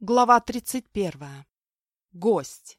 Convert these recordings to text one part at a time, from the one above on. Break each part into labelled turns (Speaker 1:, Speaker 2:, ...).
Speaker 1: Глава 31. Гость.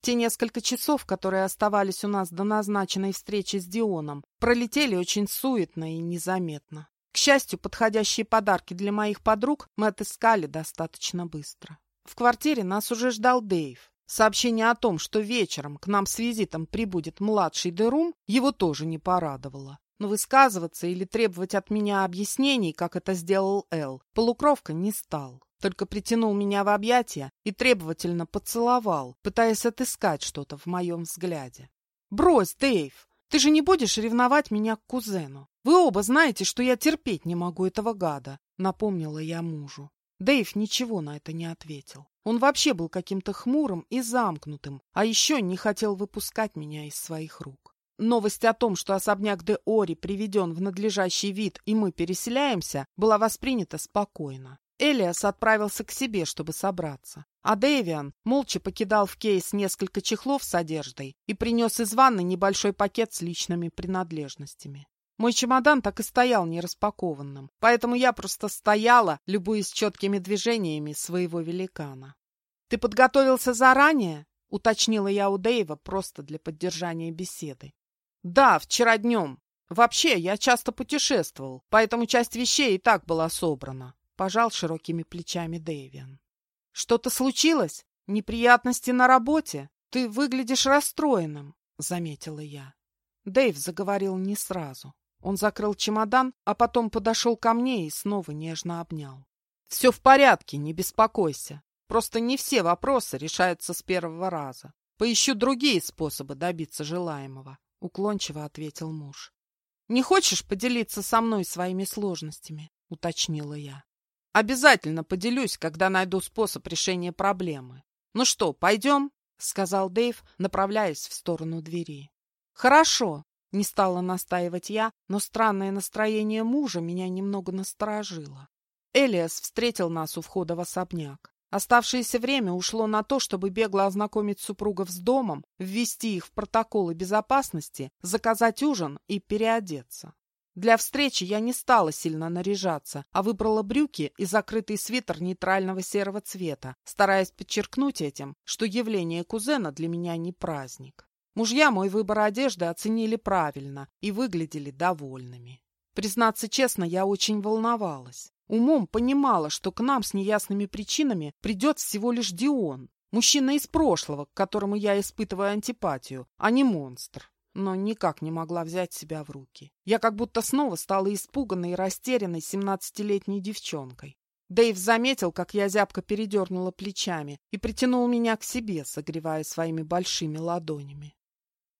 Speaker 1: Те несколько часов, которые оставались у нас до назначенной встречи с Дионом, пролетели очень суетно и незаметно. К счастью, подходящие подарки для моих подруг мы отыскали достаточно быстро. В квартире нас уже ждал Дэйв. Сообщение о том, что вечером к нам с визитом прибудет младший Дерум, его тоже не порадовало. Но высказываться или требовать от меня объяснений, как это сделал Эл, полукровка не стал. Только притянул меня в объятия и требовательно поцеловал, пытаясь отыскать что-то в моем взгляде. «Брось, Дэйв! Ты же не будешь ревновать меня к кузену. Вы оба знаете, что я терпеть не могу этого гада», — напомнила я мужу. Дэйв ничего на это не ответил. Он вообще был каким-то хмурым и замкнутым, а еще не хотел выпускать меня из своих рук. Новость о том, что особняк де Ори приведен в надлежащий вид и мы переселяемся, была воспринята спокойно. Элиас отправился к себе, чтобы собраться. А Дэвиан молча покидал в кейс несколько чехлов с одеждой и принес из ванны небольшой пакет с личными принадлежностями. Мой чемодан так и стоял нераспакованным, поэтому я просто стояла, любуясь четкими движениями своего великана. «Ты подготовился заранее?» — уточнила я у Дэйва просто для поддержания беседы. «Да, вчера днем. Вообще, я часто путешествовал, поэтому часть вещей и так была собрана», — пожал широкими плечами Дэвиан. «Что-то случилось? Неприятности на работе? Ты выглядишь расстроенным», — заметила я. Дэйв заговорил не сразу. Он закрыл чемодан, а потом подошел ко мне и снова нежно обнял. «Все в порядке, не беспокойся. Просто не все вопросы решаются с первого раза. Поищу другие способы добиться желаемого», — уклончиво ответил муж. «Не хочешь поделиться со мной своими сложностями?» — уточнила я. «Обязательно поделюсь, когда найду способ решения проблемы. Ну что, пойдем?» — сказал Дэйв, направляясь в сторону двери. «Хорошо», не стала настаивать я, но странное настроение мужа меня немного насторожило. Элиас встретил нас у входа в особняк. Оставшееся время ушло на то, чтобы бегло ознакомить супругов с домом, ввести их в протоколы безопасности, заказать ужин и переодеться. Для встречи я не стала сильно наряжаться, а выбрала брюки и закрытый свитер нейтрального серого цвета, стараясь подчеркнуть этим, что явление кузена для меня не праздник. Мужья мой выбор одежды оценили правильно и выглядели довольными. Признаться честно, я очень волновалась. Умом понимала, что к нам с неясными причинами придет всего лишь Дион, мужчина из прошлого, к которому я испытываю антипатию, а не монстр. Но никак не могла взять себя в руки. Я как будто снова стала испуганной и растерянной семнадцатилетней девчонкой. Дэйв заметил, как я зябко передернула плечами и притянул меня к себе, согревая своими большими ладонями.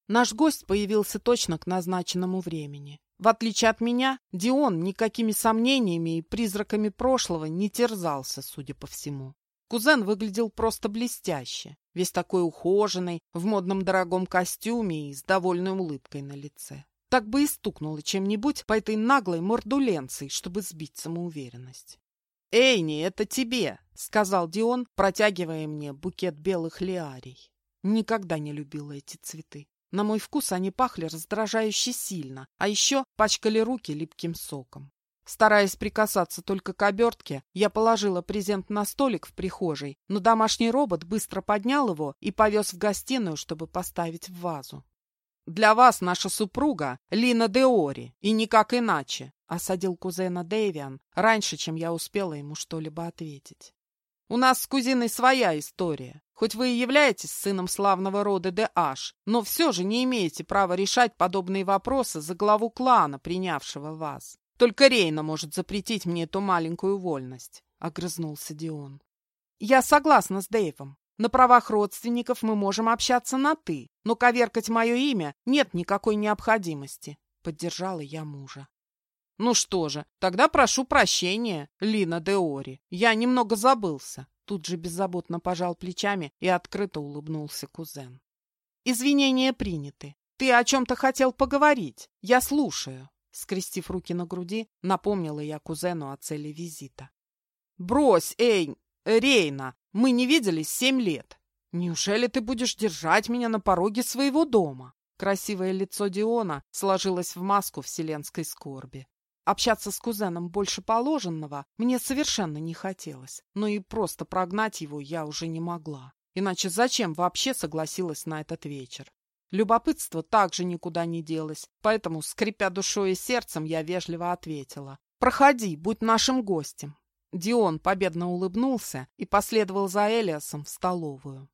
Speaker 1: Наш гость появился точно к назначенному времени. В отличие от меня, Дион никакими сомнениями и призраками прошлого не терзался, судя по всему. Кузен выглядел просто блестяще, весь такой ухоженный, в модном дорогом костюме и с довольной улыбкой на лице. Так бы и стукнуло чем-нибудь по этой наглой мордуленции, чтобы сбить самоуверенность. «Эйни, это тебе!» — сказал Дион, протягивая мне букет белых лиарий. Никогда не любила эти цветы. На мой вкус они пахли раздражающе сильно, а еще пачкали руки липким соком. Стараясь прикасаться только к обертке, я положила презент на столик в прихожей, но домашний робот быстро поднял его и повез в гостиную, чтобы поставить в вазу. «Для вас наша супруга Лина Деори, и никак иначе», — осадил кузена Дэвиан раньше, чем я успела ему что-либо ответить. У нас с кузиной своя история. Хоть вы и являетесь сыном славного рода Д.Аш, но все же не имеете права решать подобные вопросы за главу клана, принявшего вас. Только Рейна может запретить мне эту маленькую вольность», — огрызнулся Дион. «Я согласна с Дэйвом. На правах родственников мы можем общаться на «ты», но коверкать мое имя нет никакой необходимости», — поддержала я мужа. Ну что же, тогда прошу прощения, Лина Деори. Я немного забылся. Тут же беззаботно пожал плечами и открыто улыбнулся кузен. Извинения приняты. Ты о чем-то хотел поговорить. Я слушаю. Скрестив руки на груди, напомнила я кузену о цели визита. «Брось, эй, Рейна, мы не виделись семь лет. Неужели ты будешь держать меня на пороге своего дома?» Красивое лицо Диона сложилось в маску вселенской скорби. Общаться с кузеном больше положенного мне совершенно не хотелось, но и просто прогнать его я уже не могла. Иначе зачем вообще согласилась на этот вечер? Любопытство также никуда не делось, поэтому, скрипя душой и сердцем, я вежливо ответила. «Проходи, будь нашим гостем». Дион победно улыбнулся и последовал за Элиасом в столовую.